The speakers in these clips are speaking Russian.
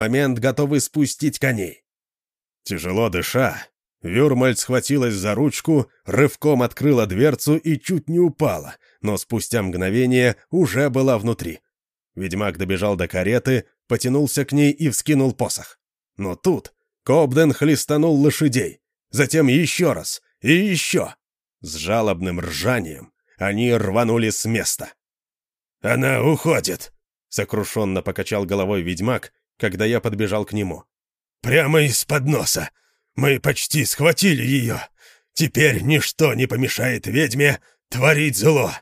момент готовы спустить коней. Тяжело дыша, Вюрмальд схватилась за ручку, рывком открыла дверцу и чуть не упала, но спустя мгновение уже была внутри. Ведьмак добежал до кареты, потянулся к ней и вскинул посох. Но тут Кобден хлестанул лошадей, затем еще раз и еще. С жалобным ржанием они рванули с места. «Она уходит!» — сокрушенно покачал головой ведьмак, когда я подбежал к нему. «Прямо из-под носа! Мы почти схватили ее! Теперь ничто не помешает ведьме творить зло!»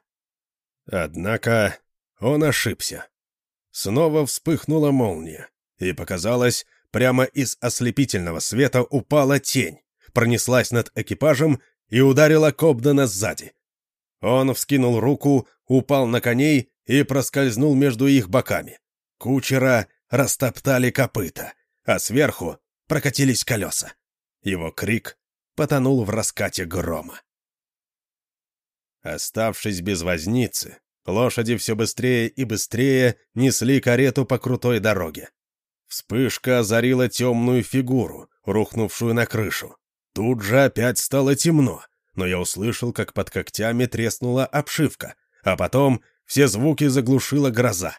Однако он ошибся. Снова вспыхнула молния, и показалось, прямо из ослепительного света упала тень, пронеслась над экипажем и ударила Кобдена сзади. Он вскинул руку, упал на коней и проскользнул между их боками. Кучера растоптали копыта, а сверху прокатились колеса. Его крик потонул в раскате грома. Оставшись без возницы, лошади все быстрее и быстрее несли карету по крутой дороге. Вспышка озарила темную фигуру, рухнувшую на крышу. Тут же опять стало темно, но я услышал, как под когтями треснула обшивка, а потом все звуки заглушила гроза.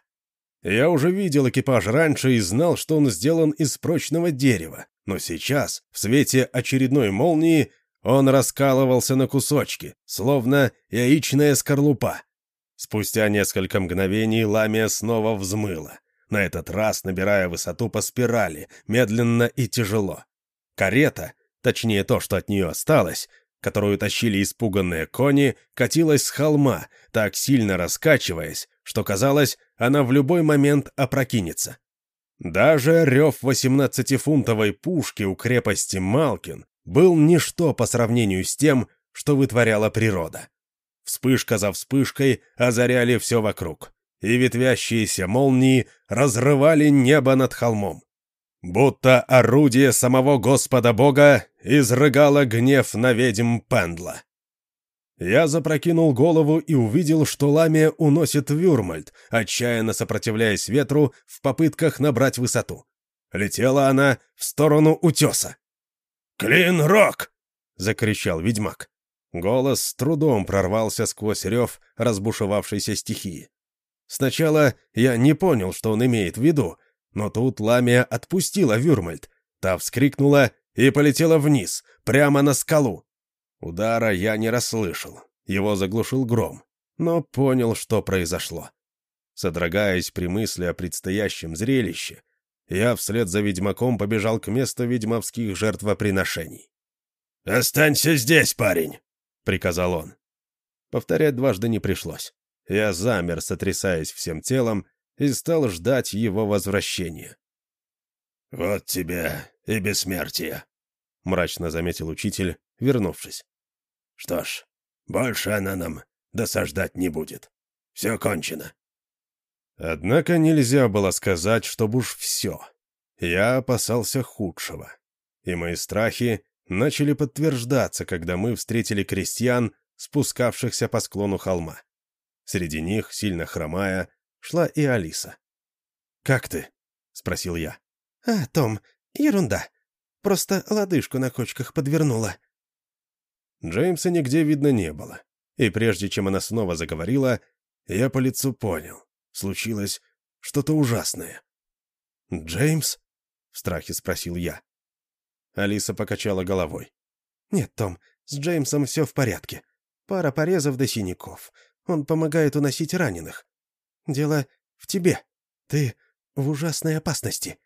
Я уже видел экипаж раньше и знал, что он сделан из прочного дерева, но сейчас, в свете очередной молнии, он раскалывался на кусочки, словно яичная скорлупа. Спустя несколько мгновений ламия снова взмыла, на этот раз набирая высоту по спирали, медленно и тяжело. Карета, точнее то, что от нее осталось, которую тащили испуганные кони, катилась с холма, так сильно раскачиваясь, что казалось, она в любой момент опрокинется. Даже рев 18-фунтовой пушки у крепости Малкин был ничто по сравнению с тем, что вытворяла природа. Вспышка за вспышкой озаряли все вокруг, и ветвящиеся молнии разрывали небо над холмом. Будто орудие самого Господа Бога изрыгало гнев на ведьм Пендла. Я запрокинул голову и увидел, что ламия уносит Вюрмальд, отчаянно сопротивляясь ветру в попытках набрать высоту. Летела она в сторону утеса. «Клин-рок!» — закричал ведьмак. Голос с трудом прорвался сквозь рев разбушевавшейся стихии. Сначала я не понял, что он имеет в виду, но тут Ламия отпустила Вюрмальд. Та вскрикнула и полетела вниз, прямо на скалу. Удара я не расслышал, его заглушил гром, но понял, что произошло. Содрогаясь при мысли о предстоящем зрелище, я вслед за ведьмаком побежал к месту ведьмовских жертвоприношений. «Останься здесь, парень!» — приказал он. Повторять дважды не пришлось. Я замер, сотрясаясь всем телом, и стал ждать его возвращения. «Вот тебе и бессмертие», — мрачно заметил учитель, вернувшись. «Что ж, больше она нам досаждать не будет. Все кончено». Однако нельзя было сказать, чтобы уж все. Я опасался худшего. И мои страхи начали подтверждаться, когда мы встретили крестьян, спускавшихся по склону холма. Среди них, сильно хромая, шла и Алиса. «Как ты?» — спросил я. «А, Том, ерунда. Просто лодыжку на кочках подвернула». Джеймса нигде видно не было. И прежде чем она снова заговорила, я по лицу понял. Случилось что-то ужасное. «Джеймс?» — в страхе спросил я. Алиса покачала головой. «Нет, Том, с Джеймсом все в порядке. Пара порезов до синяков. Он помогает уносить раненых. Дело в тебе. Ты в ужасной опасности.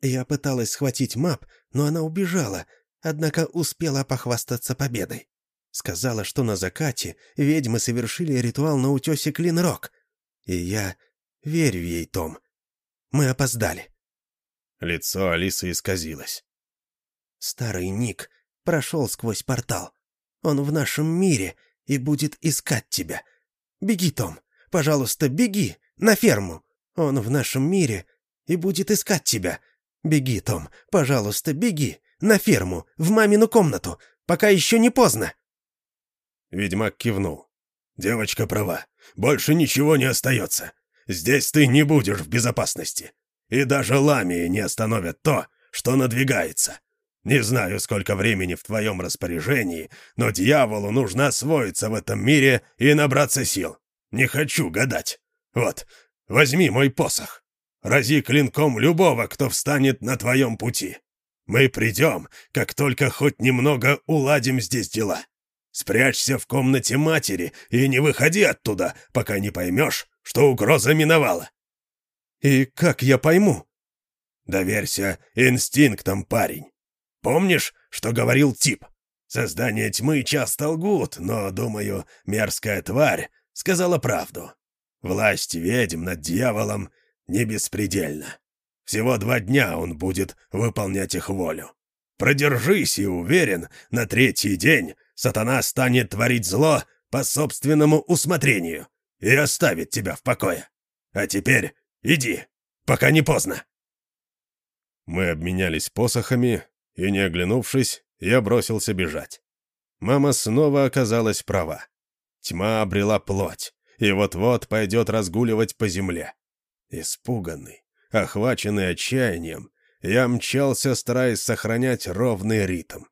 Я пыталась схватить мап, но она убежала, однако успела похвастаться победой. Сказала, что на закате ведьмы совершили ритуал на утесе Клинрок. И я верю ей, Том. Мы опоздали. Лицо Алисы исказилось. Старый Ник прошел сквозь портал. Он в нашем мире и будет искать тебя. Беги, Том. Пожалуйста, беги на ферму. Он в нашем мире и будет искать тебя. Беги, Том. Пожалуйста, беги на ферму, в мамину комнату, пока еще не поздно. Ведьмак кивнул. «Девочка права. Больше ничего не остается. Здесь ты не будешь в безопасности. и даже ламии не остановят то, что надвигается. Не знаю, сколько времени в твоем распоряжении, но дьяволу нужно освоиться в этом мире и набраться сил. Не хочу гадать. Вот, возьми мой посох. Рази клинком любого, кто встанет на твоем пути. Мы придем, как только хоть немного уладим здесь дела. Спрячься в комнате матери и не выходи оттуда, пока не поймешь, что угроза миновала. И как я пойму? Доверься инстинктам, парень. Помнишь, что говорил тип? Создание тьмы часто лгут, но, думаю, мерзкая тварь сказала правду. Власть ведьм над дьяволом не беспредельна. Всего два дня он будет выполнять их волю. Продержись и уверен, на третий день сатана станет творить зло по собственному усмотрению и оставит тебя в покое. А теперь иди, пока не поздно. Мы обменялись посохами, и, не оглянувшись, я бросился бежать. Мама снова оказалась права. Тьма обрела плоть, и вот-вот пойдет разгуливать по земле. Испуганный, охваченный отчаянием, я мчался, стараясь сохранять ровный ритм.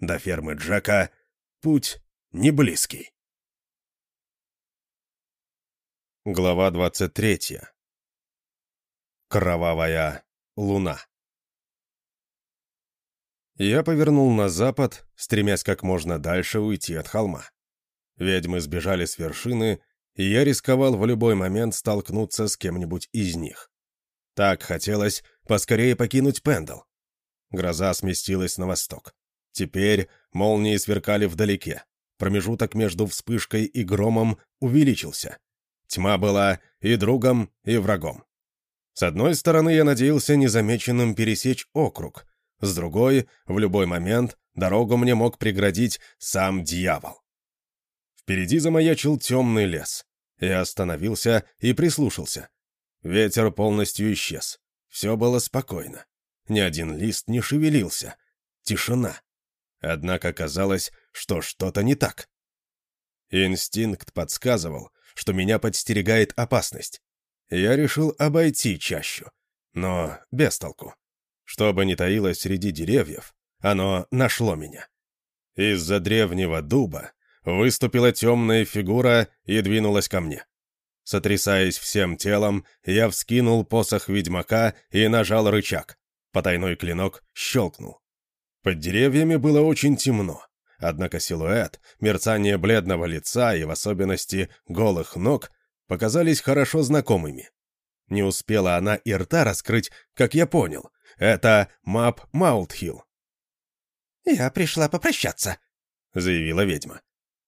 До фермы Джака путь не близкий. Глава двадцать третья. Кровавая луна. Я повернул на запад, стремясь как можно дальше уйти от холма. Ведьмы сбежали с вершины, и я рисковал в любой момент столкнуться с кем-нибудь из них. Так хотелось поскорее покинуть Пендл. Гроза сместилась на восток. Теперь молнии сверкали вдалеке. Промежуток между вспышкой и громом увеличился. Тьма была и другом, и врагом. С одной стороны, я надеялся незамеченным пересечь округ — с другой, в любой момент, дорогу мне мог преградить сам дьявол. Впереди замаячил темный лес. Я остановился и прислушался. Ветер полностью исчез. Все было спокойно. Ни один лист не шевелился. Тишина. Однако казалось, что что-то не так. Инстинкт подсказывал, что меня подстерегает опасность. Я решил обойти чащу, но без толку. Что бы ни таилось среди деревьев, оно нашло меня. Из-за древнего дуба выступила темная фигура и двинулась ко мне. Сотрясаясь всем телом, я вскинул посох ведьмака и нажал рычаг. Потайной клинок щелкнул. Под деревьями было очень темно, однако силуэт, мерцание бледного лица и в особенности голых ног показались хорошо знакомыми. Не успела она и рта раскрыть, как я понял. Это Мап Маултхилл. «Я пришла попрощаться», — заявила ведьма.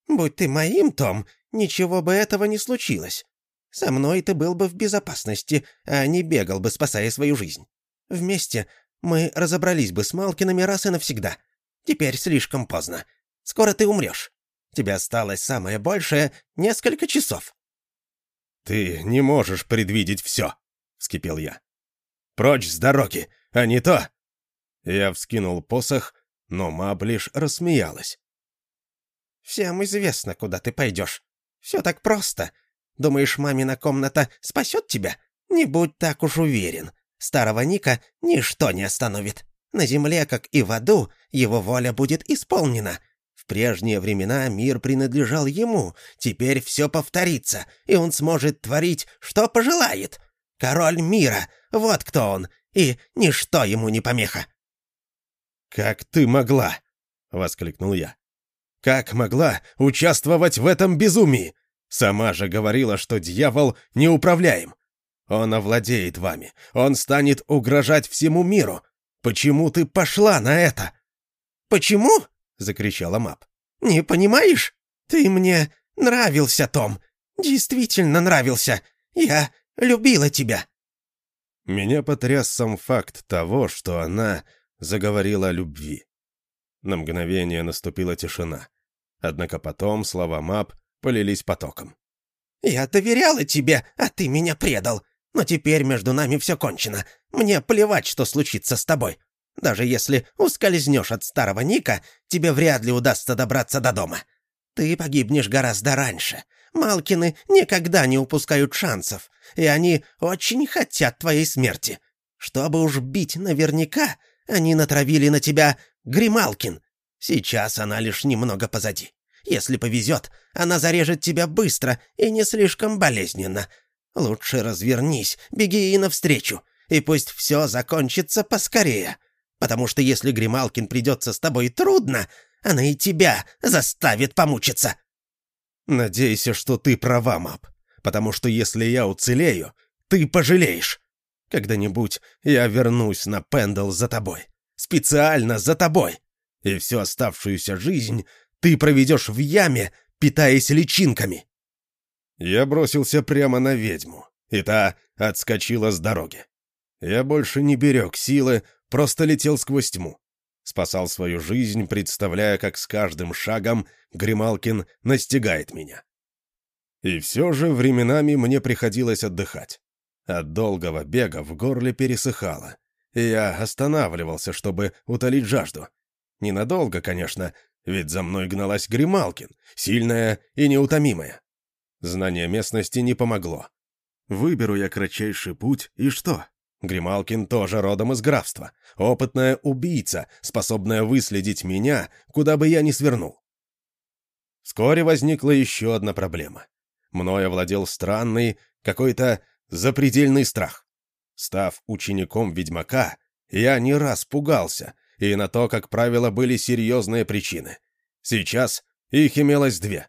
«Будь ты моим, Том, ничего бы этого не случилось. Со мной ты был бы в безопасности, а не бегал бы, спасая свою жизнь. Вместе мы разобрались бы с Малкинами раз и навсегда. Теперь слишком поздно. Скоро ты умрешь. Тебе осталось самое большее — несколько часов». «Ты не можешь предвидеть все», — вскипел я. «Прочь с дороги! а не то!» Я вскинул посох, но Маб лишь рассмеялась. «Всем известно, куда ты пойдешь. Все так просто. Думаешь, мамина комната спасет тебя? Не будь так уж уверен. Старого Ника ничто не остановит. На земле, как и в аду, его воля будет исполнена. В прежние времена мир принадлежал ему, теперь все повторится, и он сможет творить, что пожелает. Король мира, вот кто он, и ничто ему не помеха». «Как ты могла?» — воскликнул я. «Как могла участвовать в этом безумии? Сама же говорила, что дьявол неуправляем. Он овладеет вами, он станет угрожать всему миру. Почему ты пошла на это?» «Почему?» — закричала Мап. «Не понимаешь? Ты мне нравился, Том. Действительно нравился. Я любила тебя. Меня потряс сам факт того, что она заговорила о любви. На мгновение наступила тишина. Однако потом слова Мап полились потоком. «Я доверяла тебе, а ты меня предал. Но теперь между нами все кончено. Мне плевать, что случится с тобой. Даже если ускользнешь от старого Ника, тебе вряд ли удастся добраться до дома. Ты погибнешь гораздо раньше. Малкины никогда не упускают шансов, и они очень хотят твоей смерти. Чтобы уж бить наверняка, они натравили на тебя Грималкин. Сейчас она лишь немного позади. Если повезет, она зарежет тебя быстро и не слишком болезненно. Лучше развернись, беги ей навстречу, и пусть все закончится поскорее. Потому что если Грималкин придется с тобой трудно, она и тебя заставит помучиться». «Надейся, что ты права, Мап, потому что если я уцелею, ты пожалеешь. Когда-нибудь я вернусь на Пендл за тобой. Специально за тобой. И всю оставшуюся жизнь ты проведешь в яме, питаясь личинками». Я бросился прямо на ведьму, и та отскочила с дороги. Я больше не берег силы, просто летел сквозь тьму. Спасал свою жизнь, представляя, как с каждым шагом Грималкин настигает меня. И все же временами мне приходилось отдыхать. От долгого бега в горле пересыхало, и я останавливался, чтобы утолить жажду. Ненадолго, конечно, ведь за мной гналась Грималкин, сильная и неутомимая. Знание местности не помогло. Выберу я кратчайший путь, и что? Грималкин тоже родом из графства. Опытная убийца, способная выследить меня, куда бы я ни свернул. Вскоре возникла еще одна проблема. Мною овладел странный, какой-то запредельный страх. Став учеником ведьмака, я не раз пугался, и на то, как правило, были серьезные причины. Сейчас их имелось две.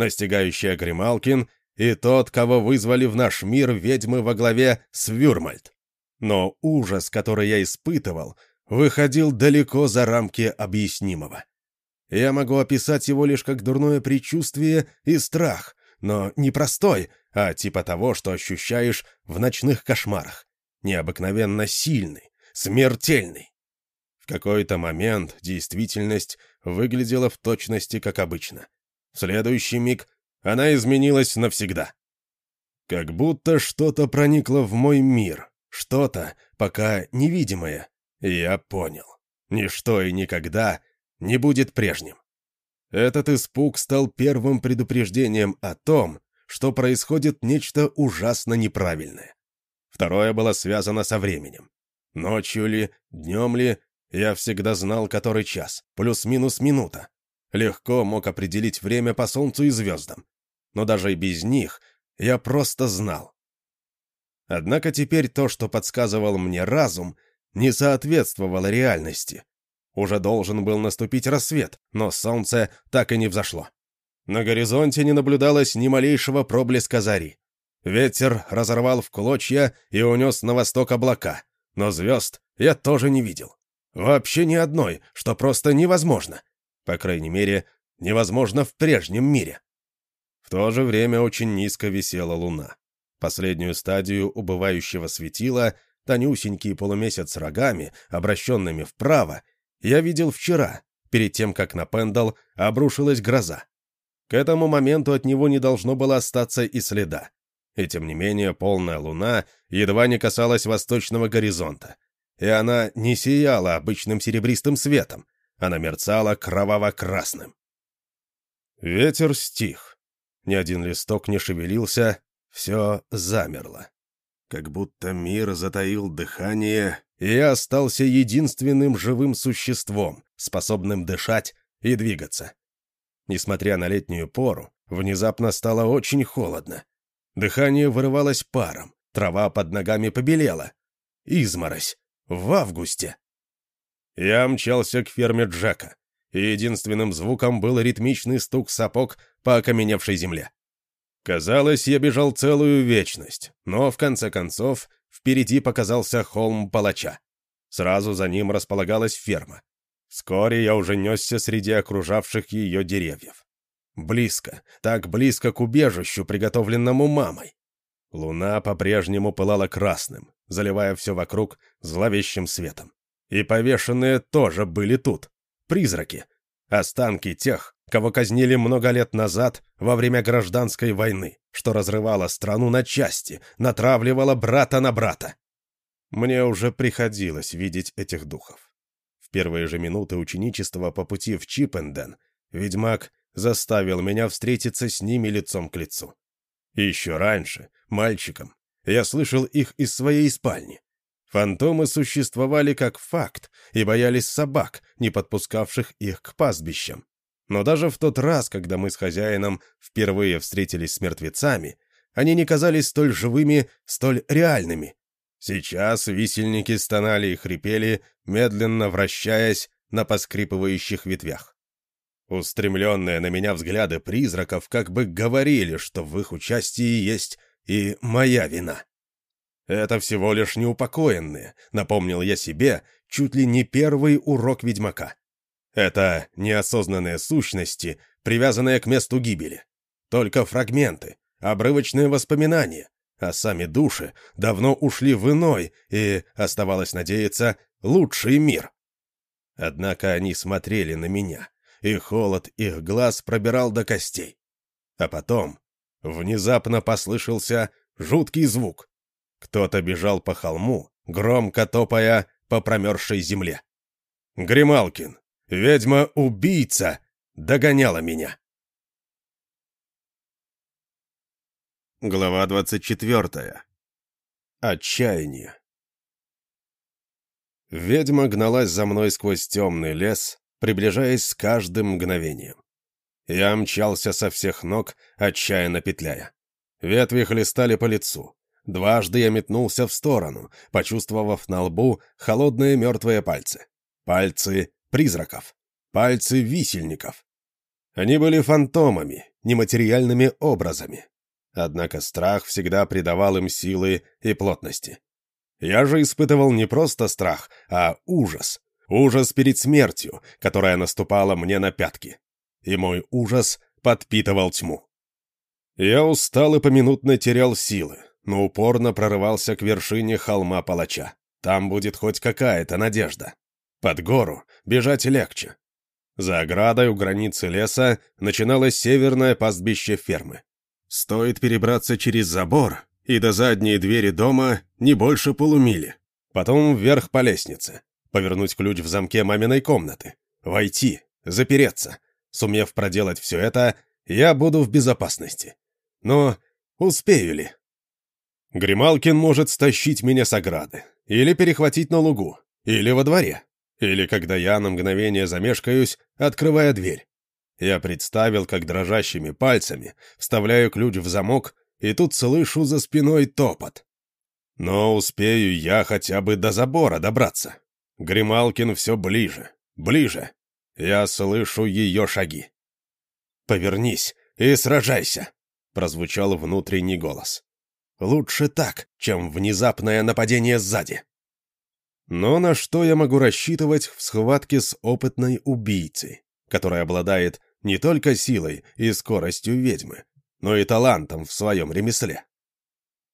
Настигающая Грималкин и тот, кого вызвали в наш мир ведьмы во главе с Вюрмальд. Но ужас, который я испытывал, выходил далеко за рамки объяснимого. Я могу описать его лишь как дурное предчувствие и страх, но не простой, а типа того, что ощущаешь в ночных кошмарах. Необыкновенно сильный, смертельный. В какой-то момент действительность выглядела в точности как обычно. В следующий миг она изменилась навсегда. Как будто что-то проникло в мой мир, что-то, пока невидимое. Я понял. Ничто и никогда не будет прежним. Этот испуг стал первым предупреждением о том, что происходит нечто ужасно неправильное. Второе было связано со временем. Ночью ли, днем ли, я всегда знал, который час, плюс-минус минута. Легко мог определить время по солнцу и звездам. Но даже и без них я просто знал. Однако теперь то, что подсказывал мне разум, не соответствовало реальности. Уже должен был наступить рассвет, но солнце так и не взошло. На горизонте не наблюдалось ни малейшего проблеска зари. Ветер разорвал в клочья и унес на восток облака, но звезд я тоже не видел. Вообще ни одной, что просто невозможно. По крайней мере, невозможно в прежнем мире. В то же время очень низко висела луна. Последнюю стадию убывающего светила, тонюсенький полумесяц с рогами, обращенными вправо, я видел вчера, перед тем, как на Пендал обрушилась гроза. К этому моменту от него не должно было остаться и следа. И тем не менее полная луна едва не касалась восточного горизонта. И она не сияла обычным серебристым светом, она мерцала кроваво-красным. Ветер стих. Ни один листок не шевелился, все замерло. Как будто мир затаил дыхание, и я остался единственным живым существом, способным дышать и двигаться. Несмотря на летнюю пору, внезапно стало очень холодно. Дыхание вырывалось паром, трава под ногами побелела. Изморозь. В августе. Я мчался к ферме Джека, и единственным звуком был ритмичный стук сапог по окаменевшей земле. Казалось, я бежал целую вечность, но в конце концов впереди показался холм палача. Сразу за ним располагалась ферма. Вскоре я уже несся среди окружавших ее деревьев. Близко, так близко к убежищу, приготовленному мамой. Луна по-прежнему пылала красным, заливая все вокруг зловещим светом. И повешенные тоже были тут. Призраки. Останки тех, кого казнили много лет назад во время гражданской войны, что разрывала страну на части, натравливала брата на брата. Мне уже приходилось видеть этих духов. В первые же минуты ученичества по пути в Чипенден ведьмак заставил меня встретиться с ними лицом к лицу. Еще раньше, мальчиком, я слышал их из своей спальни. Фантомы существовали как факт и боялись собак, не подпускавших их к пастбищам. Но даже в тот раз, когда мы с хозяином впервые встретились с мертвецами, они не казались столь живыми, столь реальными. Сейчас висельники стонали и хрипели, медленно вращаясь на поскрипывающих ветвях. Устремленные на меня взгляды призраков как бы говорили, что в их участии есть и моя вина. Это всего лишь неупокоенные, напомнил я себе, чуть ли не первый урок ведьмака. Это неосознанные сущности, привязанные к месту гибели. Только фрагменты, обрывочные воспоминания, а сами души давно ушли в иной и, оставалось надеяться, лучший мир. Однако они смотрели на меня, и холод их глаз пробирал до костей. А потом внезапно послышался жуткий звук. Кто-то бежал по холму, громко топая по промерзшей земле. Грималкин, Ведьма-убийца догоняла меня. Глава двадцать четвертая. Отчаяние. Ведьма гналась за мной сквозь темный лес, приближаясь с каждым мгновением. Я мчался со всех ног, отчаянно петляя. Ветви хлестали по лицу. Дважды я метнулся в сторону, почувствовав на лбу холодные мертвые пальцы. Пальцы призраков, пальцы висельников. Они были фантомами, нематериальными образами. Однако страх всегда придавал им силы и плотности. Я же испытывал не просто страх, а ужас. Ужас перед смертью, которая наступала мне на пятки. И мой ужас подпитывал тьму. Я устал и поминутно терял силы, но упорно прорывался к вершине холма палача. Там будет хоть какая-то надежда. Под гору бежать легче. За оградой у границы леса начиналось северное пастбище фермы. Стоит перебраться через забор, и до задней двери дома не больше полумили. Потом вверх по лестнице, повернуть ключ в замке маминой комнаты, войти, запереться. Сумев проделать все это, я буду в безопасности. Но успею ли? Грималкин может стащить меня с ограды, или перехватить на лугу, или во дворе. Или когда я на мгновение замешкаюсь, открывая дверь. Я представил, как дрожащими пальцами вставляю ключ в замок, и тут слышу за спиной топот. Но успею я хотя бы до забора добраться. Грималкин все ближе, ближе. Я слышу ее шаги. «Повернись и сражайся», — прозвучал внутренний голос. «Лучше так, чем внезапное нападение сзади». Но на что я могу рассчитывать в схватке с опытной убийцей, которая обладает не только силой и скоростью ведьмы, но и талантом в своем ремесле?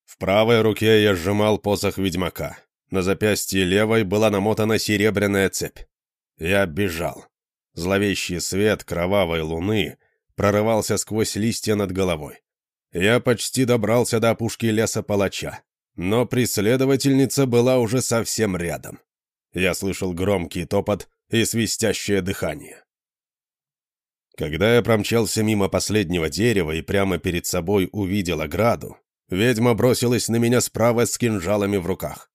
В правой руке я сжимал посох ведьмака. На запястье левой была намотана серебряная цепь. Я бежал. Зловещий свет кровавой луны прорывался сквозь листья над головой. Я почти добрался до опушки леса палача. Но преследовательница была уже совсем рядом. Я слышал громкий топот и свистящее дыхание. Когда я промчался мимо последнего дерева и прямо перед собой увидел ограду, ведьма бросилась на меня справа с кинжалами в руках.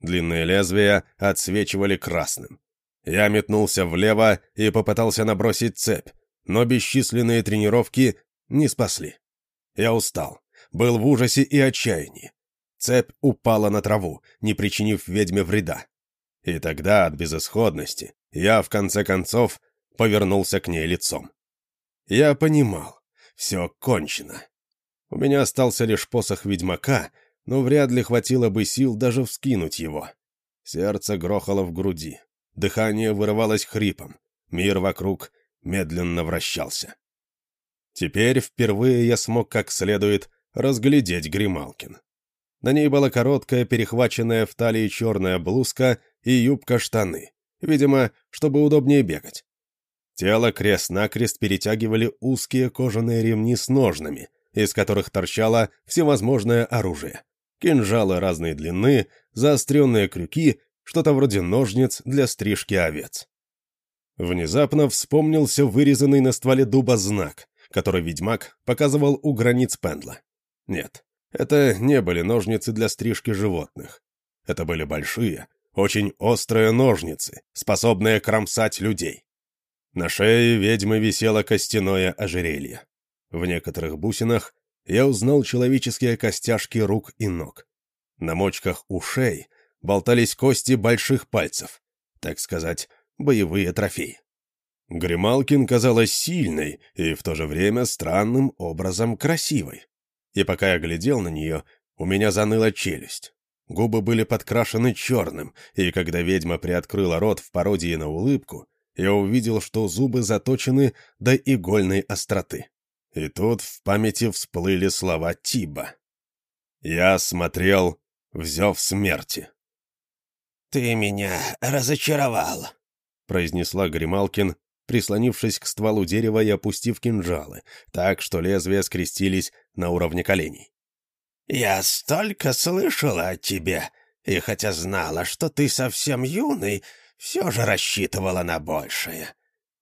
Длинные лезвия отсвечивали красным. Я метнулся влево и попытался набросить цепь, но бесчисленные тренировки не спасли. Я устал, был в ужасе и отчаянии. Цепь упала на траву, не причинив ведьме вреда. И тогда от безысходности я, в конце концов, повернулся к ней лицом. Я понимал, все кончено. У меня остался лишь посох ведьмака, но вряд ли хватило бы сил даже вскинуть его. Сердце грохало в груди, дыхание вырывалось хрипом, мир вокруг медленно вращался. Теперь впервые я смог как следует разглядеть Грималкин. На ней была короткая, перехваченная в талии черная блузка и юбка-штаны, видимо, чтобы удобнее бегать. Тело крест-накрест перетягивали узкие кожаные ремни с ножнами, из которых торчало всевозможное оружие. Кинжалы разной длины, заостренные крюки, что-то вроде ножниц для стрижки овец. Внезапно вспомнился вырезанный на стволе дуба знак, который ведьмак показывал у границ Пендла. Нет, это не были ножницы для стрижки животных. Это были большие, очень острые ножницы, способные кромсать людей. На шее ведьмы висело костяное ожерелье. В некоторых бусинах я узнал человеческие костяшки рук и ног. На мочках ушей болтались кости больших пальцев, так сказать, боевые трофеи. Грималкин казалась сильной и в то же время странным образом красивой. И пока я глядел на нее, у меня заныла челюсть. Губы были подкрашены черным, и когда ведьма приоткрыла рот в пародии на улыбку, я увидел, что зубы заточены до игольной остроты. И тут в памяти всплыли слова Тиба. Я смотрел, взяв смерти. «Ты меня разочаровал», — произнесла Грималкин, прислонившись к стволу дерева и опустив кинжалы, так что лезвия скрестились на уровне коленей. «Я столько слышала о тебе, и хотя знала, что ты совсем юный, все же рассчитывала на большее.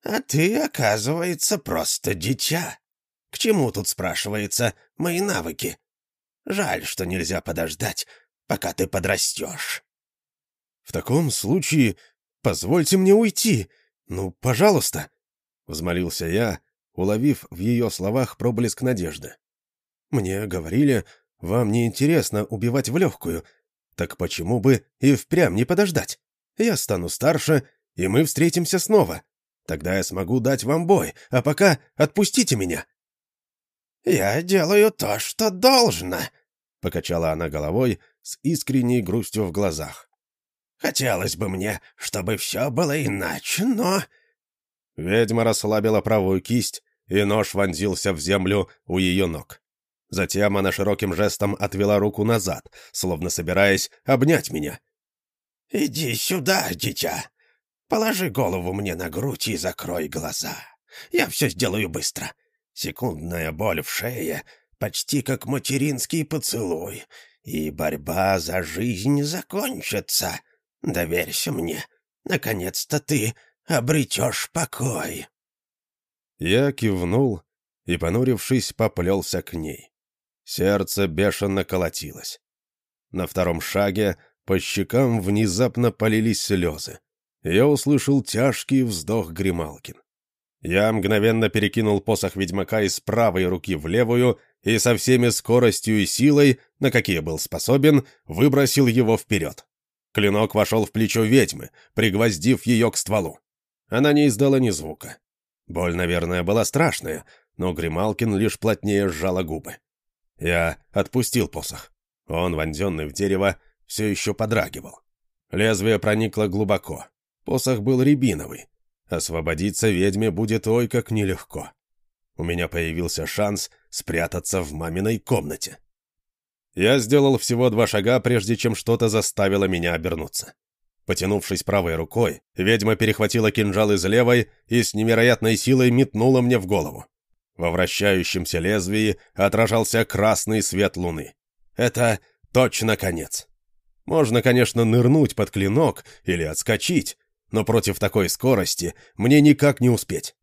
А ты, оказывается, просто дитя. К чему тут, спрашивается, мои навыки? Жаль, что нельзя подождать, пока ты подрастешь». «В таком случае позвольте мне уйти», «Ну, пожалуйста!» — взмолился я, уловив в ее словах проблеск надежды. «Мне говорили, вам не интересно убивать в легкую. Так почему бы и впрямь не подождать? Я стану старше, и мы встретимся снова. Тогда я смогу дать вам бой, а пока отпустите меня». «Я делаю то, что должно», — покачала она головой с искренней грустью в глазах. Хотелось бы мне, чтобы все было иначе, но...» Ведьма расслабила правую кисть, и нож вонзился в землю у ее ног. Затем она широким жестом отвела руку назад, словно собираясь обнять меня. «Иди сюда, дитя. Положи голову мне на грудь и закрой глаза. Я все сделаю быстро. Секундная боль в шее, почти как материнский поцелуй, и борьба за жизнь закончится. Доверься мне. Наконец-то ты обретешь покой». Я кивнул и, понурившись, поплелся к ней. Сердце бешено колотилось. На втором шаге по щекам внезапно полились слезы. Я услышал тяжкий вздох Грималкин. Я мгновенно перекинул посох ведьмака из правой руки в левую и со всеми скоростью и силой, на какие был способен, выбросил его вперед. Клинок вошел в плечо ведьмы, пригвоздив ее к стволу. Она не издала ни звука. Боль, наверное, была страшная, но Грималкин лишь плотнее сжала губы. Я отпустил посох. Он, вонзенный в дерево, все еще подрагивал. Лезвие проникло глубоко. Посох был рябиновый. Освободиться ведьме будет ой как нелегко. У меня появился шанс спрятаться в маминой комнате. Я сделал всего два шага, прежде чем что-то заставило меня обернуться. Потянувшись правой рукой, ведьма перехватила кинжал из левой и с невероятной силой метнула мне в голову. Во вращающемся лезвии отражался красный свет луны. Это точно конец. Можно, конечно, нырнуть под клинок или отскочить, но против такой скорости мне никак не успеть.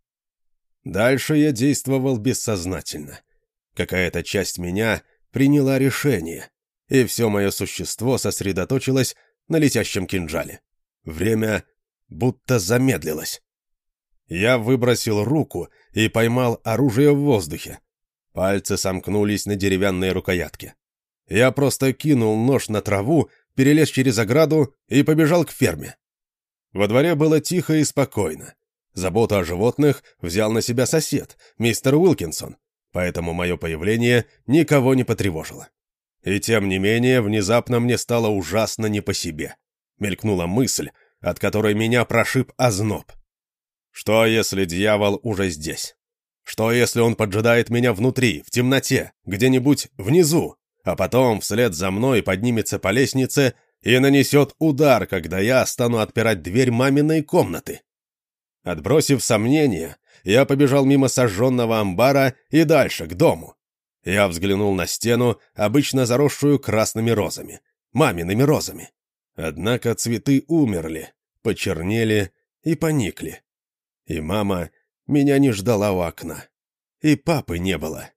Дальше я действовал бессознательно. Какая-то часть меня приняла решение, и все мое существо сосредоточилось на летящем кинжале. Время будто замедлилось. Я выбросил руку и поймал оружие в воздухе. Пальцы сомкнулись на деревянной рукоятке. Я просто кинул нож на траву, перелез через ограду и побежал к ферме. Во дворе было тихо и спокойно. Заботу о животных взял на себя сосед, мистер Уилкинсон, поэтому мое появление никого не потревожило. И тем не менее, внезапно мне стало ужасно не по себе. Мелькнула мысль, от которой меня прошиб озноб. Что, если дьявол уже здесь? Что, если он поджидает меня внутри, в темноте, где-нибудь внизу, а потом вслед за мной поднимется по лестнице и нанесет удар, когда я стану отпирать дверь маминой комнаты? Отбросив сомнения, я побежал мимо сожженного амбара и дальше, к дому. Я взглянул на стену, обычно заросшую красными розами, мамиными розами. Однако цветы умерли, почернели и поникли. И мама меня не ждала у окна. И папы не было.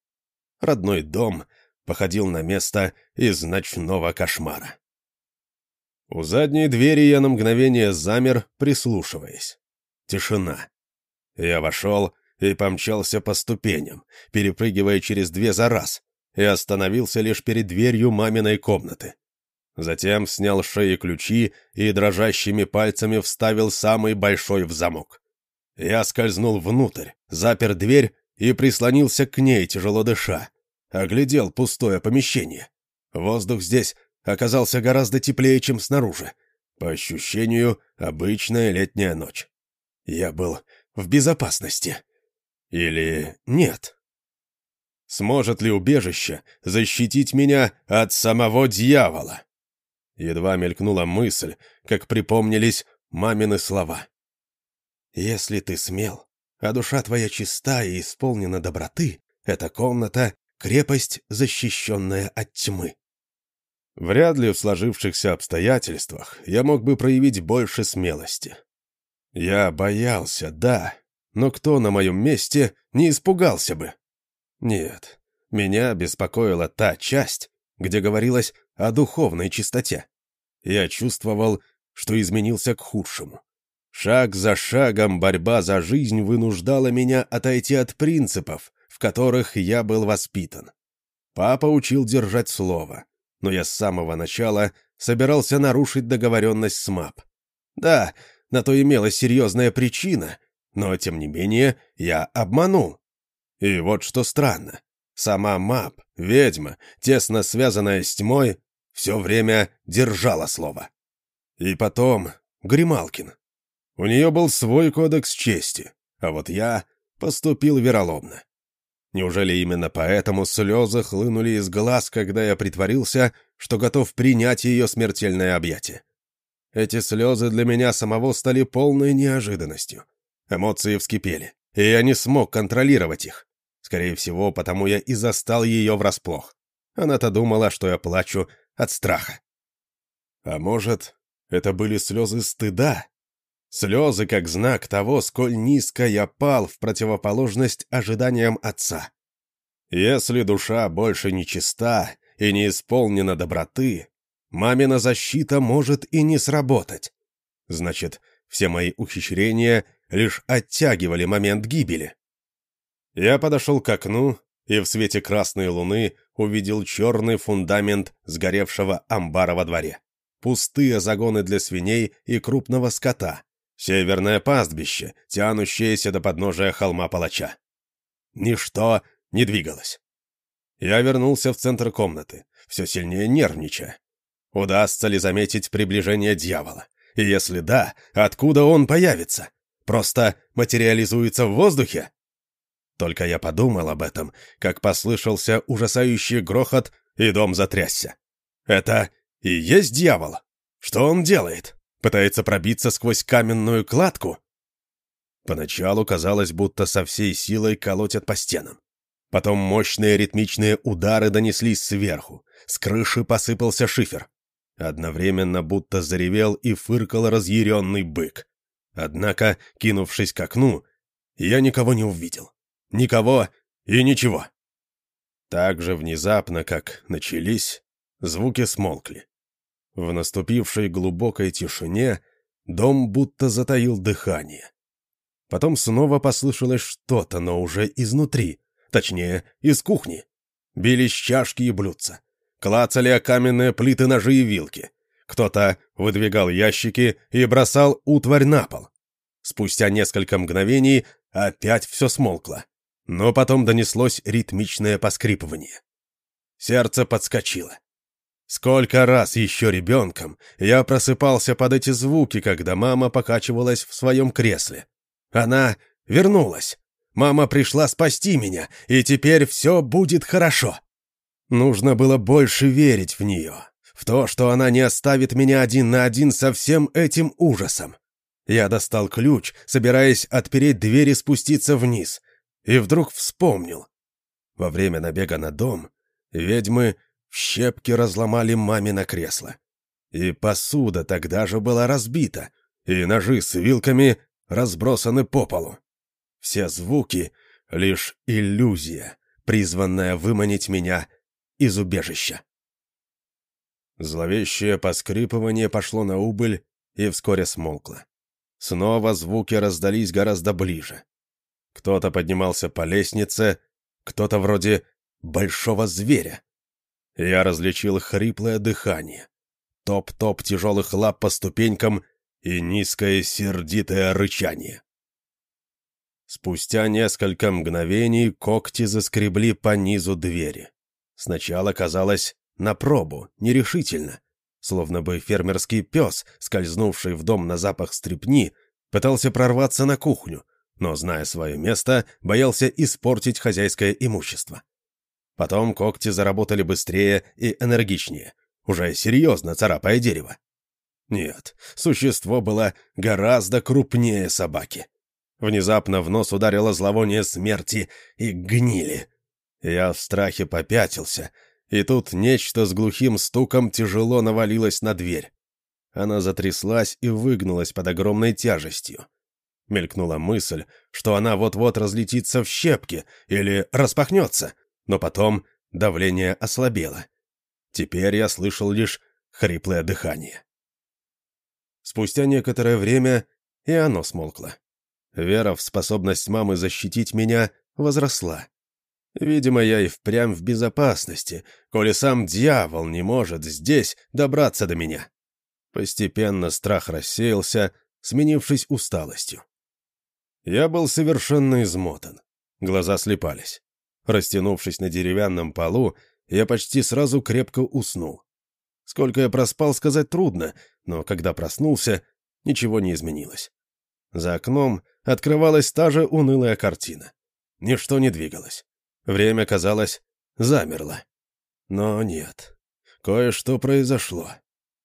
Родной дом походил на место из ночного кошмара. У задней двери я на мгновение замер, прислушиваясь. Тишина. Я вошел и помчался по ступеням, перепрыгивая через две за раз, и остановился лишь перед дверью маминой комнаты. Затем снял с шеи ключи и дрожащими пальцами вставил самый большой в замок. Я скользнул внутрь, запер дверь и прислонился к ней, тяжело дыша. Оглядел пустое помещение. Воздух здесь оказался гораздо теплее, чем снаружи. По ощущению, обычная летняя ночь. Я был в безопасности. Или нет? Сможет ли убежище защитить меня от самого дьявола? Едва мелькнула мысль, как припомнились мамины слова. «Если ты смел, а душа твоя чиста и исполнена доброты, эта комната — крепость, защищенная от тьмы». Вряд ли в сложившихся обстоятельствах я мог бы проявить больше смелости. Я боялся, да, но кто на моем месте не испугался бы? Нет, меня беспокоила та часть, где говорилось о духовной чистоте. Я чувствовал, что изменился к худшему. Шаг за шагом борьба за жизнь вынуждала меня отойти от принципов, в которых я был воспитан. Папа учил держать слово, но я с самого начала собирался нарушить договоренность с МАП. Да, на то имелась серьезная причина, но, тем не менее, я обманул. И вот что странно. Сама МАП, ведьма, тесно связанная с тьмой, все время держала слово. И потом Грималкин. У нее был свой кодекс чести, а вот я поступил вероломно. Неужели именно поэтому слезы хлынули из глаз, когда я притворился, что готов принять ее смертельное объятие? Эти слезы для меня самого стали полной неожиданностью. Эмоции вскипели, и я не смог контролировать их. Скорее всего, потому я и застал ее врасплох. Она-то думала, что я плачу от страха. А может, это были слезы стыда, Слезы как знак того, сколь низко я пал в противоположность ожиданиям отца. Если душа больше не чиста и не исполнена доброты, мамина защита может и не сработать. Значит, все мои ухищрения лишь оттягивали момент гибели. Я подошел к окну и в свете красной луны увидел черный фундамент сгоревшего амбара во дворе. Пустые загоны для свиней и крупного скота, Северное пастбище, тянущееся до подножия холма палача. Ничто не двигалось. Я вернулся в центр комнаты, все сильнее нервничая. Удастся ли заметить приближение дьявола? И если да, откуда он появится? Просто материализуется в воздухе? Только я подумал об этом, как послышался ужасающий грохот, и дом затрясся. Это и есть дьявол? Что он делает? Пытается пробиться сквозь каменную кладку? Поначалу казалось, будто со всей силой колотят по стенам. Потом мощные ритмичные удары донеслись сверху. С крыши посыпался шифер. Одновременно будто заревел и фыркал разъяренный бык. Однако, кинувшись к окну, я никого не увидел. Никого и ничего. Так же внезапно, как начались, звуки смолкли. В наступившей глубокой тишине дом будто затаил дыхание. Потом снова послышалось что-то, но уже изнутри, точнее, из кухни. Бились чашки и блюдца. Клацали о каменные плиты ножи и вилки. Кто-то выдвигал ящики и бросал утварь на пол. Спустя несколько мгновений опять все смолкло. Но потом донеслось ритмичное поскрипывание. Сердце подскочило. Сколько раз еще ребенком я просыпался под эти звуки, когда мама покачивалась в своем кресле. Она вернулась. Мама пришла спасти меня, и теперь все будет хорошо. Нужно было больше верить в нее, в то, что она не оставит меня один на один со всем этим ужасом. Я достал ключ, собираясь отпереть дверь и спуститься вниз, и вдруг вспомнил. Во время набега на дом ведьмы в щепки разломали мамино кресло. И посуда тогда же была разбита, и ножи с вилками разбросаны по полу. Все звуки — лишь иллюзия, призванная выманить меня из убежища. Зловещее поскрипывание пошло на убыль и вскоре смолкло. Снова звуки раздались гораздо ближе. Кто-то поднимался по лестнице, кто-то вроде большого зверя. Я различил хриплое дыхание, топ-топ тяжелых лап по ступенькам и низкое сердитое рычание. Спустя несколько мгновений когти заскребли по низу двери. Сначала казалось на пробу, нерешительно, словно бы фермерский пес, скользнувший в дом на запах стрепни, пытался прорваться на кухню, но, зная свое место, боялся испортить хозяйское имущество. Потом когти заработали быстрее и энергичнее, уже серьезно царапая дерево. Нет, существо было гораздо крупнее собаки. Внезапно в нос ударило зловоние смерти и гнили. Я в страхе попятился, и тут нечто с глухим стуком тяжело навалилось на дверь. Она затряслась и выгнулась под огромной тяжестью. Мелькнула мысль, что она вот-вот разлетится в щепки или распахнется, но потом давление ослабело. Теперь я слышал лишь хриплое дыхание. Спустя некоторое время и оно смолкло. Вера в способность мамы защитить меня возросла. Видимо, я и впрямь в безопасности, коли сам дьявол не может здесь добраться до меня. Постепенно страх рассеялся, сменившись усталостью. Я был совершенно измотан. Глаза слепались. Растянувшись на деревянном полу, я почти сразу крепко уснул. Сколько я проспал, сказать трудно, но когда проснулся, ничего не изменилось. За окном открывалась та же унылая картина. Ничто не двигалось. Время, казалось, замерло. Но нет. Кое-что произошло.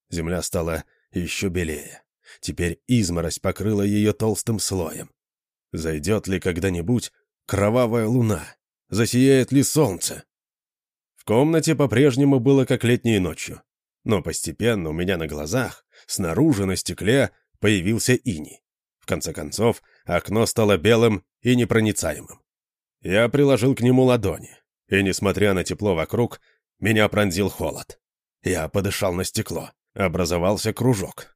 Земля стала еще белее. Теперь изморозь покрыла ее толстым слоем. Зайдет ли когда-нибудь кровавая луна? Засияет ли солнце? В комнате по-прежнему было как летней ночью. Но постепенно у меня на глазах, снаружи на стекле, появился иней. В конце концов, окно стало белым и непроницаемым. Я приложил к нему ладони, и, несмотря на тепло вокруг, меня пронзил холод. Я подышал на стекло. Образовался кружок.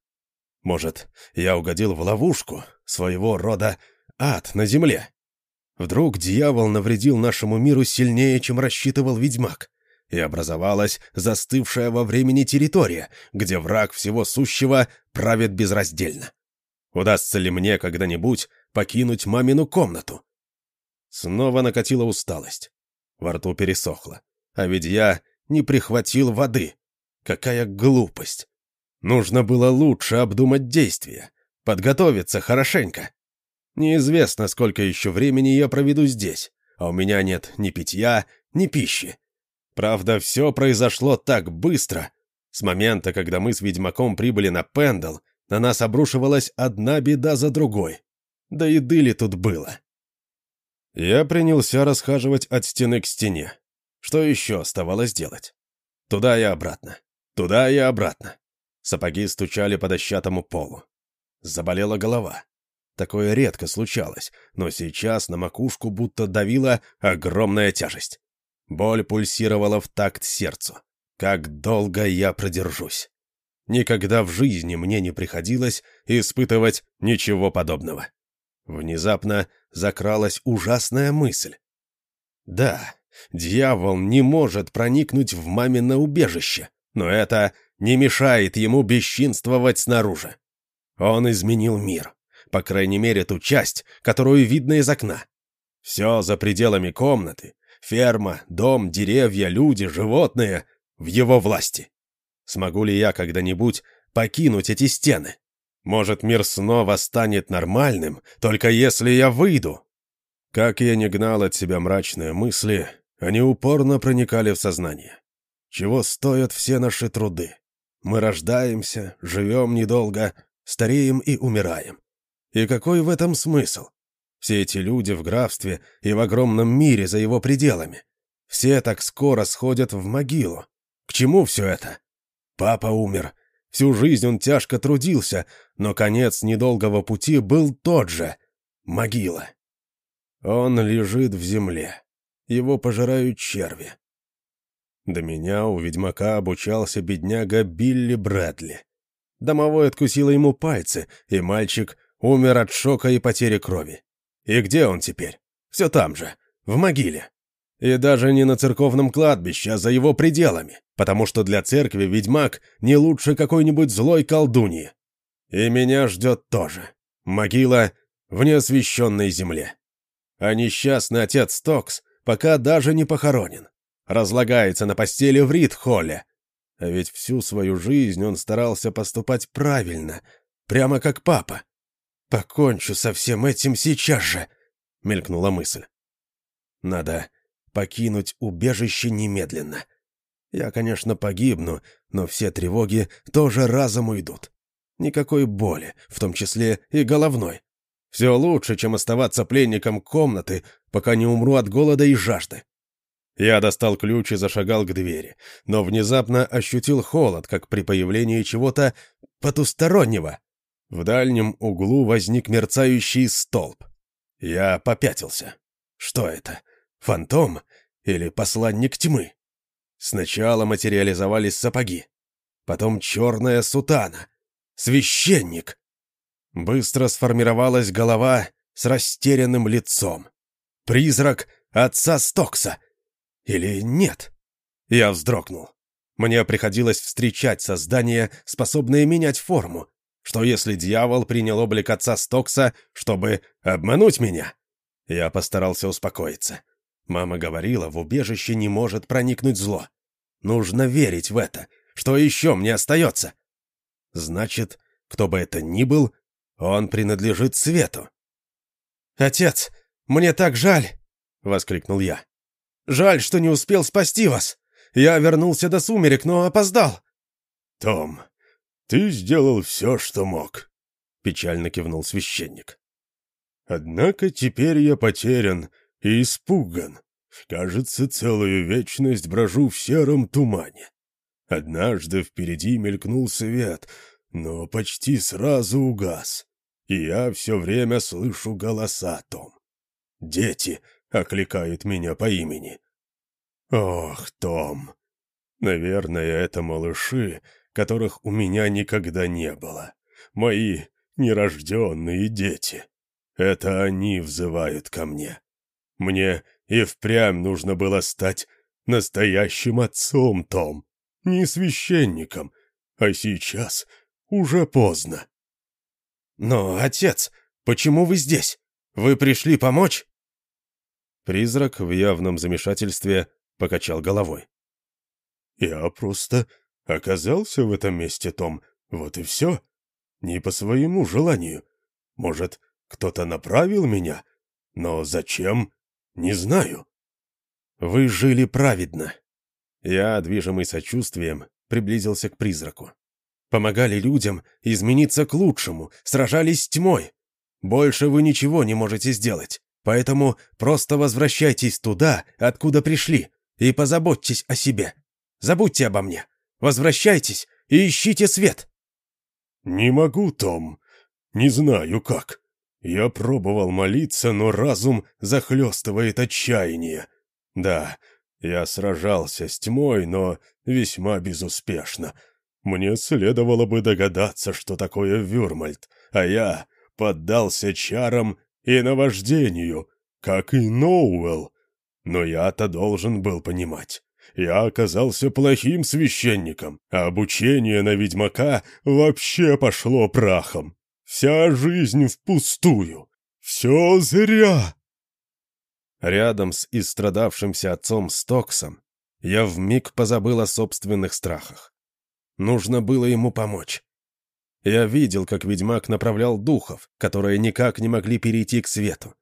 Может, я угодил в ловушку, своего рода ад на земле. Вдруг дьявол навредил нашему миру сильнее, чем рассчитывал ведьмак, и образовалась застывшая во времени территория, где враг всего сущего правит безраздельно. Удастся ли мне когда-нибудь покинуть мамину комнату? Снова накатила усталость. Во рту пересохло. А ведь я не прихватил воды. Какая глупость! Нужно было лучше обдумать действия, подготовиться хорошенько. Неизвестно, сколько еще времени я проведу здесь, а у меня нет ни питья, ни пищи. Правда, все произошло так быстро. С момента, когда мы с ведьмаком прибыли на Пендл, на нас обрушивалась одна беда за другой. Да еды ли тут было? Я принялся расхаживать от стены к стене. Что еще оставалось делать? Туда и обратно. Туда и обратно. Сапоги стучали по дощатому полу. Заболела голова. Такое редко случалось, но сейчас на макушку будто давила огромная тяжесть. Боль пульсировала в такт сердцу. Как долго я продержусь? Никогда в жизни мне не приходилось испытывать ничего подобного. Внезапно закралась ужасная мысль. Да, дьявол не может проникнуть в мамино убежище, но это не мешает ему бесчинствовать снаружи. Он изменил мир, по крайней мере ту часть, которую видно из окна. Все за пределами комнаты, ферма, дом, деревья, люди, животные в его власти. Смогу ли я когда-нибудь покинуть эти стены? Может, мир снова станет нормальным, только если я выйду? Как я не гнал от себя мрачные мысли, они упорно проникали в сознание. Чего стоят все наши труды? Мы рождаемся, живем недолго, стареем и умираем. И какой в этом смысл? Все эти люди в графстве и в огромном мире за его пределами. Все так скоро сходят в могилу. К чему все это? Папа умер. Всю жизнь он тяжко трудился, но конец недолгого пути был тот же — могила. Он лежит в земле. Его пожирают черви. До меня у ведьмака обучался бедняга Билли Брэдли. Домовой откусила ему пальцы, и мальчик умер от шока и потери крови. И где он теперь? Все там же, в могиле. И даже не на церковном кладбище, а за его пределами, потому что для церкви ведьмак не лучше какой-нибудь злой колдуньи. И меня ждет тоже. Могила в неосвященной земле. А несчастный отец Токс пока даже не похоронен. Разлагается на постели в Рид-холле. А ведь всю свою жизнь он старался поступать правильно, прямо как папа. «Покончу со всем этим сейчас же», — мелькнула мысль. «Надо покинуть убежище немедленно. Я, конечно, погибну, но все тревоги тоже разом уйдут. Никакой боли, в том числе и головной. Все лучше, чем оставаться пленником комнаты, пока не умру от голода и жажды. Я достал ключ и зашагал к двери, но внезапно ощутил холод, как при появлении чего-то потустороннего. В дальнем углу возник мерцающий столб. Я попятился. Что это? Фантом или посланник тьмы? Сначала материализовались сапоги, потом черная сутана. Священник! Быстро сформировалась голова с растерянным лицом. Призрак отца Стокса. Или нет? Я вздрогнул. Мне приходилось встречать создания, способные менять форму. Что если дьявол принял облик отца Стокса, чтобы обмануть меня? Я постарался успокоиться. Мама говорила, в убежище не может проникнуть зло. Нужно верить в это. Что еще мне остается? Значит, кто бы это ни был, он принадлежит свету. «Отец, мне так жаль!» — воскликнул я. «Жаль, что не успел спасти вас. Я вернулся до сумерек, но опоздал». «Том, ты сделал все, что мог», — печально кивнул священник. «Однако теперь я потерян и испуган. Кажется, целую вечность брожу в сером тумане. Однажды впереди мелькнул свет, но почти сразу угас. И я все время слышу голоса, Том. Дети окликают меня по имени. Ох, Том, наверное, это малыши, которых у меня никогда не было. Мои нерожденные дети. Это они взывают ко мне. Мне и впрямь нужно было стать настоящим отцом, Том, не священником, а сейчас уже поздно. «Но, отец, почему вы здесь? Вы пришли помочь?» Призрак в явном замешательстве покачал головой. «Я просто оказался в этом месте, Том, вот и все. Не по своему желанию. Может, кто-то направил меня? Но зачем? Не знаю». «Вы жили праведно». Я, движимый сочувствием, приблизился к призраку. Помогали людям измениться к лучшему, сражались с тьмой. Больше вы ничего не можете сделать, поэтому просто возвращайтесь туда, откуда пришли, и позаботьтесь о себе. Забудьте обо мне. Возвращайтесь и ищите свет». «Не могу, Том. Не знаю как. Я пробовал молиться, но разум захлестывает отчаяние. Да, я сражался с тьмой, но весьма безуспешно. Мне следовало бы догадаться, что такое Вюрмальд, а я поддался чарам и наваждению, как и Ноуэлл. Но я-то должен был понимать. Я оказался плохим священником, а обучение на ведьмака вообще пошло прахом. Вся жизнь впустую. Все зря. Рядом с истрадавшимся отцом Стоксом я вмиг позабыл о собственных страхах. Нужно было ему помочь. Я видел, как ведьмак направлял духов, которые никак не могли перейти к свету.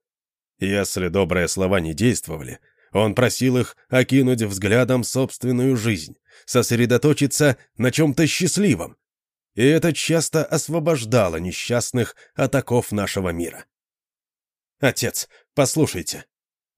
Если добрые слова не действовали, он просил их окинуть взглядом собственную жизнь, сосредоточиться на чем-то счастливом. И это часто освобождало несчастных от оков нашего мира. «Отец, послушайте.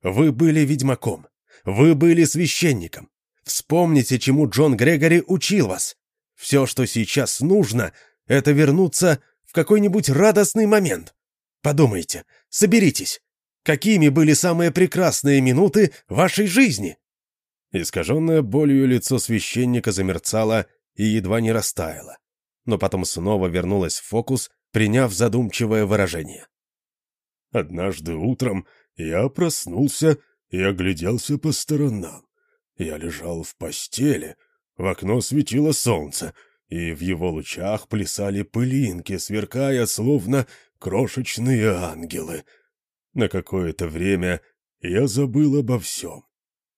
Вы были ведьмаком. Вы были священником. Вспомните, чему Джон Грегори учил вас. Все, что сейчас нужно, это вернуться в какой-нибудь радостный момент. Подумайте, соберитесь. Какими были самые прекрасные минуты вашей жизни? Искаженное болью лицо священника замерцало и едва не растаяло, но потом снова вернулось в фокус, приняв задумчивое выражение. «Однажды утром я проснулся и огляделся по сторонам. Я лежал в постели, в окно светило солнце, и в его лучах плясали пылинки, сверкая, словно крошечные ангелы. На какое-то время я забыл обо всем.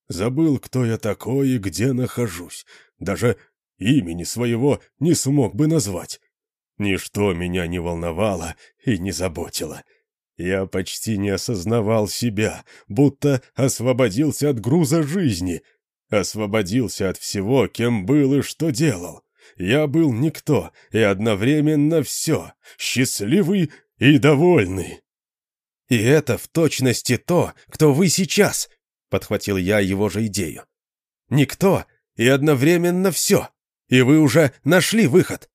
Забыл, кто я такой и где нахожусь. Даже имени своего не смог бы назвать. Ничто меня не волновало и не заботило. Я почти не осознавал себя, будто освободился от груза жизни. Освободился от всего, кем был и что делал. Я был никто и одновременно все, счастливый и довольный. «И это в точности то, кто вы сейчас!» — подхватил я его же идею. «Никто и одновременно все, и вы уже нашли выход!»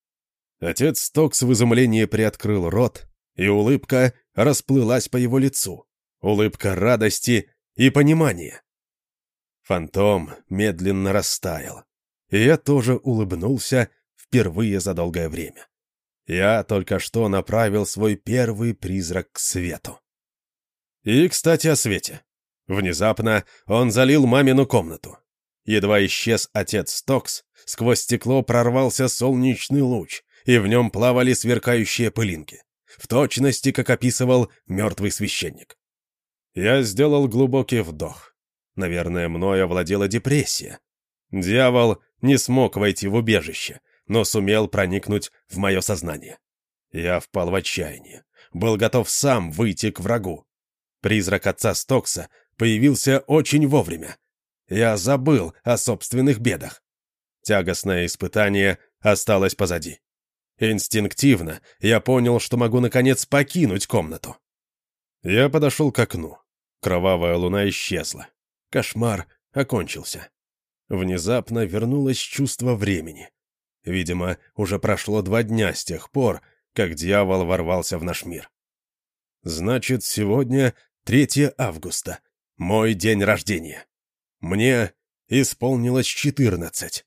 Отец Стокс в изумлении приоткрыл рот, и улыбка расплылась по его лицу. Улыбка радости и понимания. Фантом медленно растаял, и я тоже улыбнулся впервые за долгое время. Я только что направил свой первый призрак к свету. И, кстати, о свете. Внезапно он залил мамину комнату. Едва исчез отец Стокс, сквозь стекло прорвался солнечный луч, и в нем плавали сверкающие пылинки, в точности, как описывал мертвый священник. Я сделал глубокий вдох. Наверное, мной овладела депрессия. Дьявол не смог войти в убежище, но сумел проникнуть в мое сознание. Я впал в отчаяние, был готов сам выйти к врагу. Призрак отца Стокса появился очень вовремя. Я забыл о собственных бедах. Тягостное испытание осталось позади. Инстинктивно я понял, что могу наконец покинуть комнату. Я подошел к окну. Кровавая луна исчезла. Кошмар окончился. Внезапно вернулось чувство времени. Видимо, уже прошло два дня с тех пор, как дьявол ворвался в наш мир. Значит, сегодня 3 августа, мой день рождения. Мне исполнилось 14.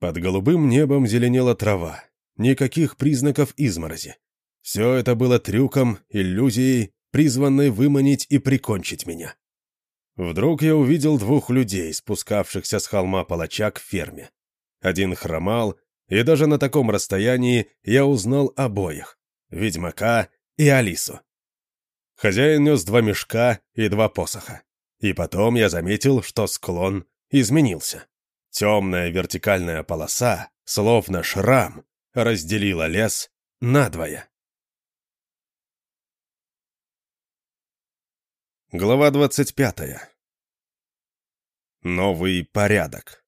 Под голубым небом зеленела трава, никаких признаков изморози. Все это было трюком, иллюзией, призванной выманить и прикончить меня. Вдруг я увидел двух людей, спускавшихся с холма палача к ферме. Один хромал, и даже на таком расстоянии я узнал обоих — ведьмака и Алису. Хозяин нес два мешка и два посоха. И потом я заметил, что склон изменился. Темная вертикальная полоса, словно шрам, разделила лес надвое. Глава двадцать пятая. Новый порядок.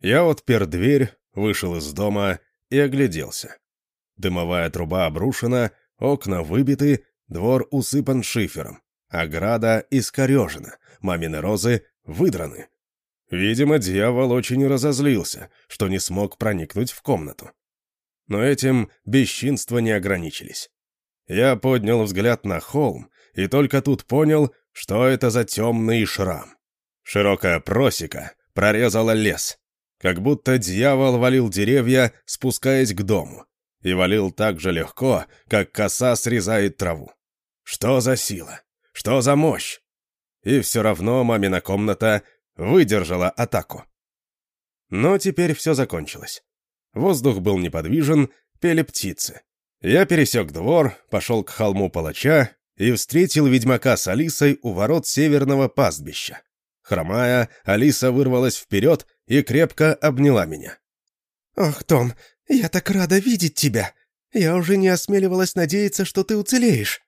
Я отпер дверь, вышел из дома и огляделся. Дымовая труба обрушена, окна выбиты, двор усыпан шифером, ограда искорежена, мамины розы выдраны. Видимо, дьявол очень разозлился, что не смог проникнуть в комнату. Но этим бесчинства не ограничились. Я поднял взгляд на холм и только тут понял, что это за темный шрам. Широкая просека прорезала лес, как будто дьявол валил деревья, спускаясь к дому. И валил так же легко, как коса срезает траву. Что за сила? Что за мощь? И все равно мамина комната выдержала атаку. Но теперь все закончилось. Воздух был неподвижен, пели птицы. Я пересек двор, пошел к холму палача и встретил ведьмака с Алисой у ворот северного пастбища. Хромая, Алиса вырвалась вперед и крепко обняла меня. «Ох, Том, я так рада видеть тебя! Я уже не осмеливалась надеяться, что ты уцелеешь!»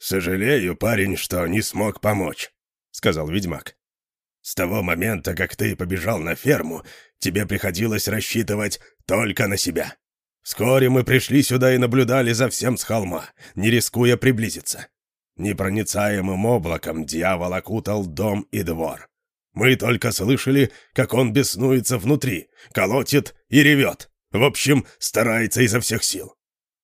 «Сожалею, парень, что не смог помочь», — сказал ведьмак. «С того момента, как ты побежал на ферму, тебе приходилось рассчитывать только на себя. Вскоре мы пришли сюда и наблюдали за всем с холма, не рискуя приблизиться. Непроницаемым облаком дьявол окутал дом и двор. Мы только слышали, как он беснуется внутри, колотит и ревет. В общем, старается изо всех сил.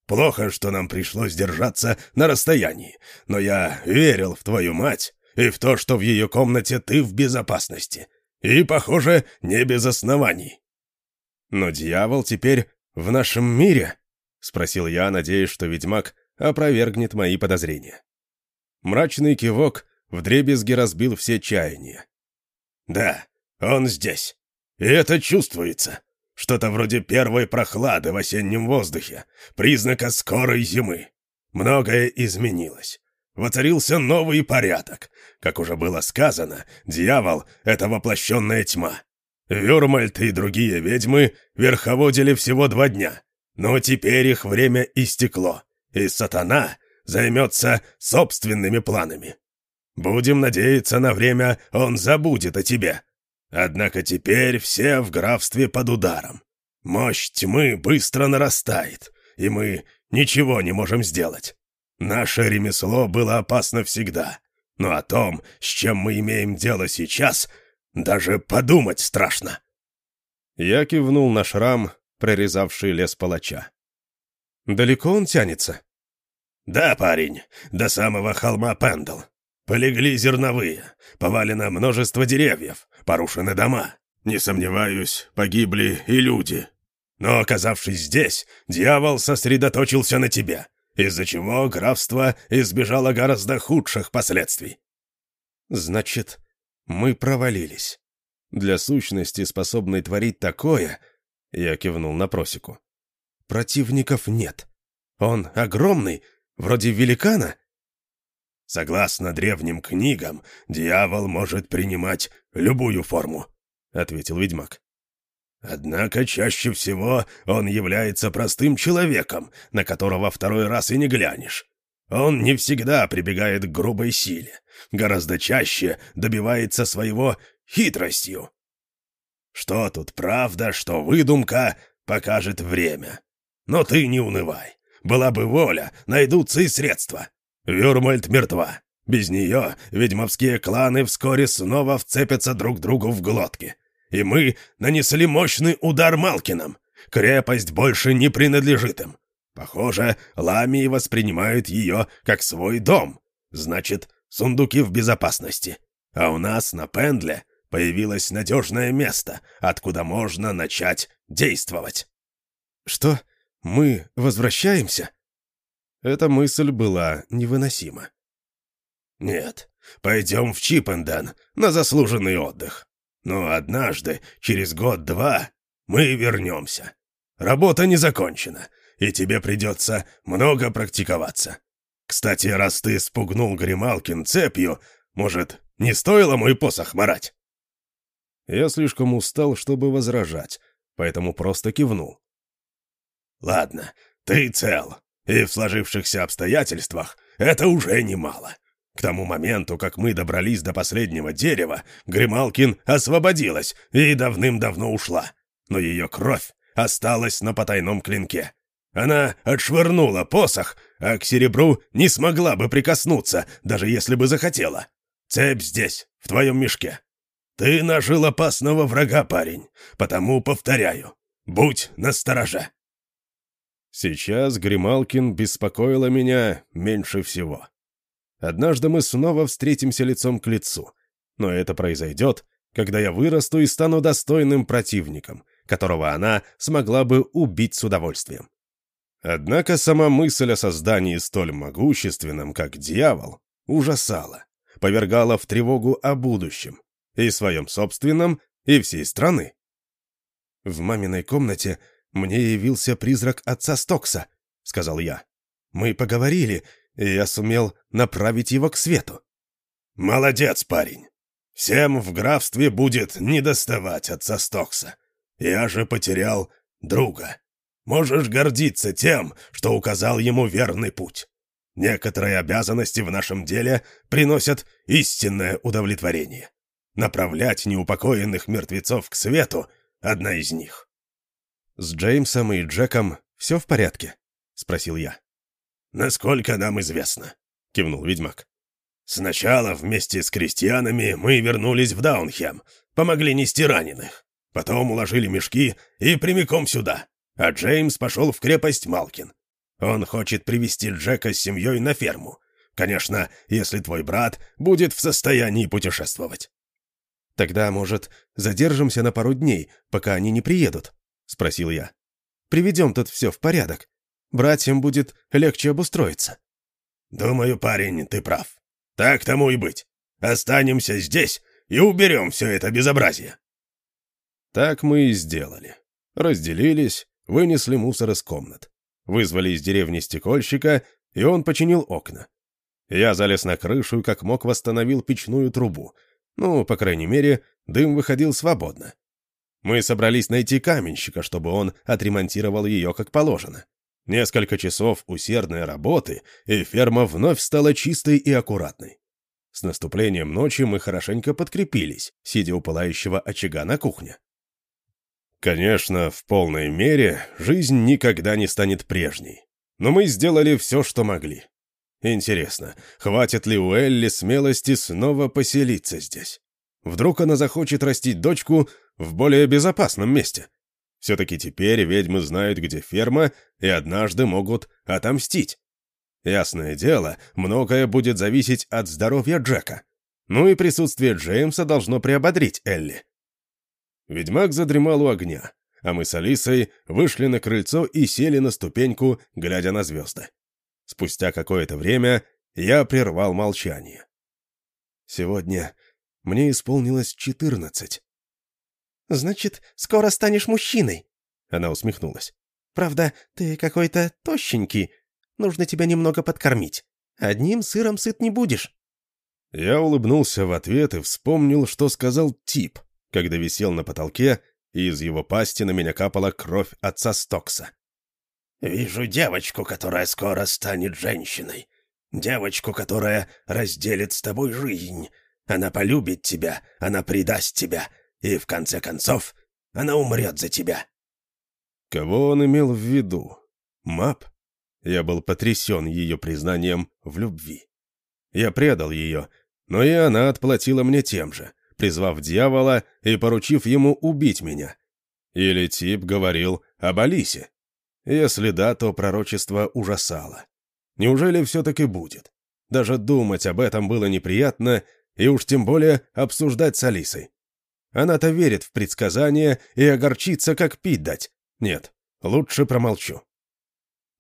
Плохо, что нам пришлось держаться на расстоянии, но я верил в твою мать и в то, что в ее комнате ты в безопасности. И, похоже, не без оснований». «Но дьявол теперь в нашем мире?» — спросил я, надеясь, что ведьмак опровергнет мои подозрения. Мрачный кивок вдребезги разбил все чаяния. «Да, он здесь. И это чувствуется. Что-то вроде первой прохлады в осеннем воздухе, признака скорой зимы. Многое изменилось. Воцарился новый порядок. Как уже было сказано, дьявол — это воплощенная тьма. Вюрмальт и другие ведьмы верховодили всего два дня, но теперь их время истекло, и сатана займется собственными планами. Будем надеяться, на время он забудет о тебе. Однако теперь все в графстве под ударом. Мощь тьмы быстро нарастает, и мы ничего не можем сделать. Наше ремесло было опасно всегда, но о том, с чем мы имеем дело сейчас, даже подумать страшно. Я кивнул на шрам, прорезавший лес палача. «Далеко он тянется?» «Да, парень, до самого холма Пендл. Полегли зерновые, повалено множество деревьев, порушены дома. Не сомневаюсь, погибли и люди. Но, оказавшись здесь, дьявол сосредоточился на тебе, из-за чего графство избежало гораздо худших последствий». «Значит, мы провалились. Для сущности, способной творить такое, я кивнул на просеку. Противников нет. Он огромный, вроде великана. Согласно древним книгам, дьявол может принимать любую форму, ответил ведьмак. Однако чаще всего он является простым человеком, на которого второй раз и не глянешь. Он не всегда прибегает к грубой силе, гораздо чаще добивается своего хитростью. Что тут правда, что выдумка, покажет время. Но ты не унывай. Была бы воля, найдутся и средства. Вюрмальд мертва. Без нее ведьмовские кланы вскоре снова вцепятся друг другу в глотки. И мы нанесли мощный удар Малкиным. Крепость больше не принадлежит им. Похоже, ламии воспринимают ее как свой дом. Значит, сундуки в безопасности. А у нас на Пендле появилось надежное место, откуда можно начать действовать. Что? Мы возвращаемся? Эта мысль была невыносима. Нет, пойдем в Чипенден на заслуженный отдых. Но однажды, через год-два, мы вернемся. Работа не закончена, и тебе придется много практиковаться. Кстати, раз ты спугнул Грималкин цепью, может, не стоило мой посох марать?» Я слишком устал, чтобы возражать, поэтому просто кивнул. «Ладно, ты цел, и в сложившихся обстоятельствах это уже немало. К тому моменту, как мы добрались до последнего дерева, Грималкин освободилась и давным-давно ушла, но ее кровь осталась на потайном клинке. Она отшвырнула посох, а к серебру не смогла бы прикоснуться, даже если бы захотела. Цепь здесь, в твоем мешке. Ты нажил опасного врага, парень, потому повторяю, будь настороже. Сейчас Грималкин беспокоила меня меньше всего. Однажды мы снова встретимся лицом к лицу, но это произойдет, когда я вырасту и стану достойным противником, которого она смогла бы убить с удовольствием. Однако сама мысль о создании столь могущественном, как дьявол, ужасала, повергала в тревогу о будущем, и своем собственном, и всей страны. «В маминой комнате мне явился призрак отца Стокса», — сказал я. «Мы поговорили, и я сумел направить его к свету». «Молодец, парень. Всем в графстве будет недоставать отца Стокса. Я же потерял друга». Можешь гордиться тем, что указал ему верный путь. Некоторые обязанности в нашем деле приносят истинное удовлетворение. Направлять неупокоенных мертвецов к свету — одна из них. «С Джеймсом и Джеком все в порядке?» — спросил я. «Насколько нам известно», — кивнул ведьмак. «Сначала вместе с крестьянами мы вернулись в Даунхем, помогли нести раненых. Потом уложили мешки и прямиком сюда а Джеймс пошел в крепость Малкин. Он хочет привести Джека с семьей на ферму. Конечно, если твой брат будет в состоянии путешествовать». «Тогда, может, задержимся на пару дней, пока они не приедут?» — спросил я. «Приведем тут все в порядок. Братьям будет легче обустроиться». «Думаю, парень, ты прав. Так тому и быть. Останемся здесь и уберем все это безобразие». Так мы и сделали. Разделились, вынесли мусор из комнат. Вызвали из деревни стекольщика, и он починил окна. Я залез на крышу и как мог восстановил печную трубу. Ну, по крайней мере, дым выходил свободно. Мы собрались найти каменщика, чтобы он отремонтировал ее как положено. Несколько часов усердной работы, и ферма вновь стала чистой и аккуратной. С наступлением ночи мы хорошенько подкрепились, сидя у пылающего очага на кухне. Конечно, в полной мере жизнь никогда не станет прежней. Но мы сделали все, что могли. Интересно, хватит ли у Элли смелости снова поселиться здесь? Вдруг она захочет растить дочку в более безопасном месте? Все-таки теперь ведьмы знают, где ферма, и однажды могут отомстить. Ясное дело, многое будет зависеть от здоровья Джека. Ну и присутствие Джеймса должно приободрить Элли. Ведьмак задремал у огня, а мы с Алисой вышли на крыльцо и сели на ступеньку, глядя на звезды. Спустя какое-то время я прервал молчание. «Сегодня мне исполнилось четырнадцать». «Значит, скоро станешь мужчиной?» Она усмехнулась. «Правда, ты какой-то тощенький. Нужно тебя немного подкормить. Одним сыром сыт не будешь». Я улыбнулся в ответ и вспомнил, что сказал тип, когда висел на потолке, и из его пасти на меня капала кровь отца Стокса. «Вижу девочку, которая скоро станет женщиной. Девочку, которая разделит с тобой жизнь. Она полюбит тебя, она предаст тебя, и, в конце концов, она умрет за тебя». Кого он имел в виду? Мап? Я был потрясен ее признанием в любви. Я предал ее, но и она отплатила мне тем же, призвав дьявола и поручив ему убить меня. Или тип говорил об Алисе. Если да, то пророчество ужасало. Неужели все-таки будет? Даже думать об этом было неприятно, и уж тем более обсуждать с Алисой. Она-то верит в предсказания и огорчится, как пить дать. Нет, лучше промолчу.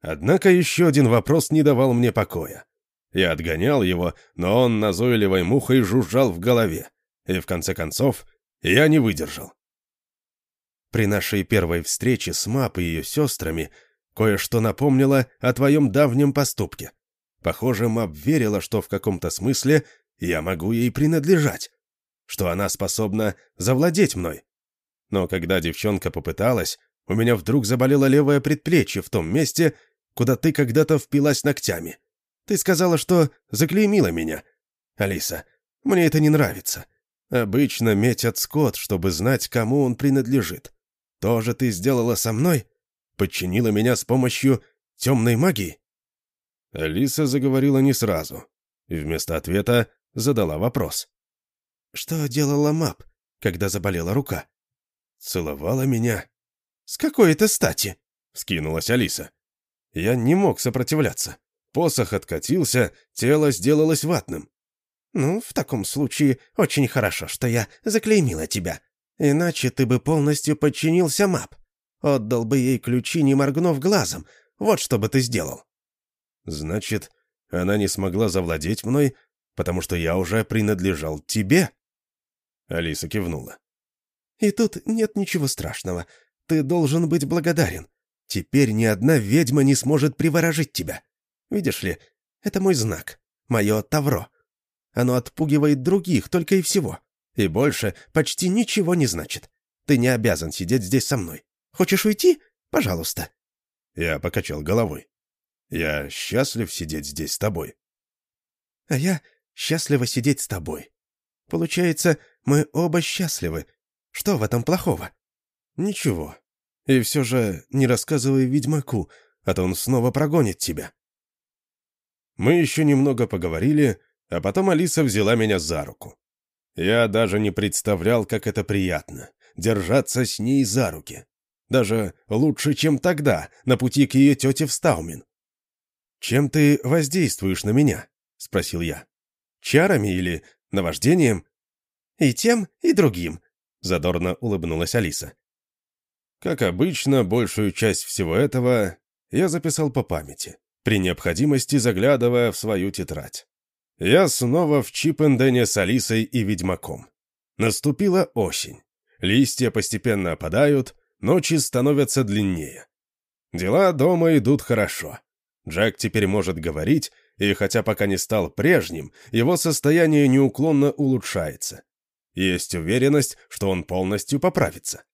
Однако еще один вопрос не давал мне покоя. Я отгонял его, но он назойливой мухой жужжал в голове. И в конце концов, я не выдержал. При нашей первой встрече с Мап и ее сестрами кое-что напомнило о твоем давнем поступке. Похоже, Мап верила, что в каком-то смысле я могу ей принадлежать, что она способна завладеть мной. Но когда девчонка попыталась, у меня вдруг заболело левое предплечье в том месте, куда ты когда-то впилась ногтями. Ты сказала, что заклеймила меня. Алиса, мне это не нравится. Обычно метят скот, чтобы знать, кому он принадлежит. То же ты сделала со мной? Подчинила меня с помощью темной магии?» Алиса заговорила не сразу, и вместо ответа задала вопрос. «Что делала Мап, когда заболела рука?» «Целовала меня». «С какой это стати?» — скинулась Алиса. Я не мог сопротивляться. Посох откатился, тело сделалось ватным. «Ну, в таком случае очень хорошо, что я заклеймила тебя. Иначе ты бы полностью подчинился Мап. Отдал бы ей ключи, не моргнув глазом. Вот что бы ты сделал». «Значит, она не смогла завладеть мной, потому что я уже принадлежал тебе?» Алиса кивнула. «И тут нет ничего страшного. Ты должен быть благодарен. Теперь ни одна ведьма не сможет приворожить тебя. Видишь ли, это мой знак, мое тавро. Оно отпугивает других только и всего. И больше почти ничего не значит. Ты не обязан сидеть здесь со мной. Хочешь уйти? Пожалуйста». Я покачал головой. «Я счастлив сидеть здесь с тобой». «А я счастлива сидеть с тобой. Получается, мы оба счастливы. Что в этом плохого?» «Ничего. И все же не рассказывай ведьмаку, а то он снова прогонит тебя». Мы еще немного поговорили, а потом Алиса взяла меня за руку. Я даже не представлял, как это приятно — держаться с ней за руки. Даже лучше, чем тогда, на пути к ее тете в Стаумин. «Чем ты воздействуешь на меня?» — спросил я. «Чарами или наваждением?» «И тем, и другим», — задорно улыбнулась Алиса. Как обычно, большую часть всего этого я записал по памяти, при необходимости заглядывая в свою тетрадь. Я снова в Чипендене с Алисой и Ведьмаком. Наступила осень. Листья постепенно опадают, ночи становятся длиннее. Дела дома идут хорошо. Джек теперь может говорить, и хотя пока не стал прежним, его состояние неуклонно улучшается. Есть уверенность, что он полностью поправится.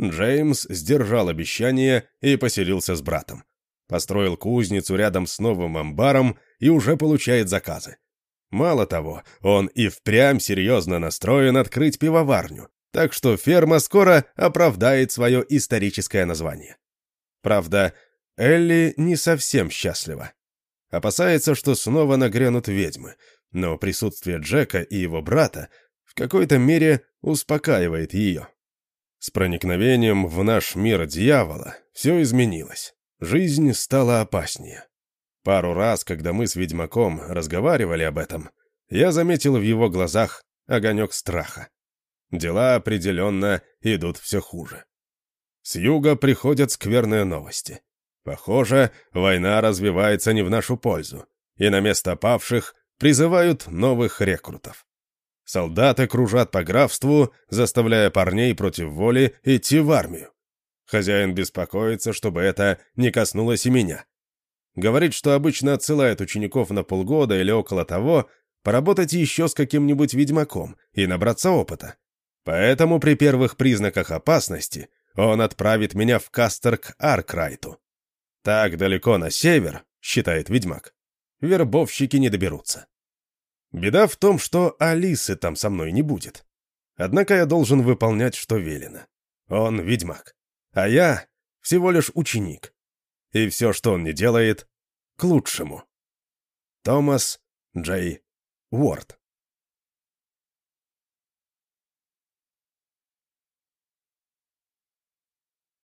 Джеймс сдержал обещание и поселился с братом. Построил кузницу рядом с новым амбаром и уже получает заказы. Мало того, он и впрямь серьезно настроен открыть пивоварню, так что ферма скоро оправдает свое историческое название. Правда, Элли не совсем счастлива. Опасается, что снова нагрянут ведьмы, но присутствие Джека и его брата в какой-то мере успокаивает ее. С проникновением в наш мир дьявола все изменилось. Жизнь стала опаснее. Пару раз, когда мы с ведьмаком разговаривали об этом, я заметил в его глазах огонек страха. Дела определенно идут все хуже. С юга приходят скверные новости. Похоже, война развивается не в нашу пользу, и на место павших призывают новых рекрутов. Солдаты кружат по графству, заставляя парней против воли идти в армию. Хозяин беспокоится, чтобы это не коснулось и меня. Говорит, что обычно отсылает учеников на полгода или около того поработать еще с каким-нибудь ведьмаком и набраться опыта. Поэтому при первых признаках опасности он отправит меня в Кастер к Аркрайту. Так далеко на север, считает ведьмак, вербовщики не доберутся. Беда в том, что Алисы там со мной не будет. Однако я должен выполнять, что велено. Он ведьмак, а я всего лишь ученик и все, что он не делает, к лучшему. Томас Джей Уорд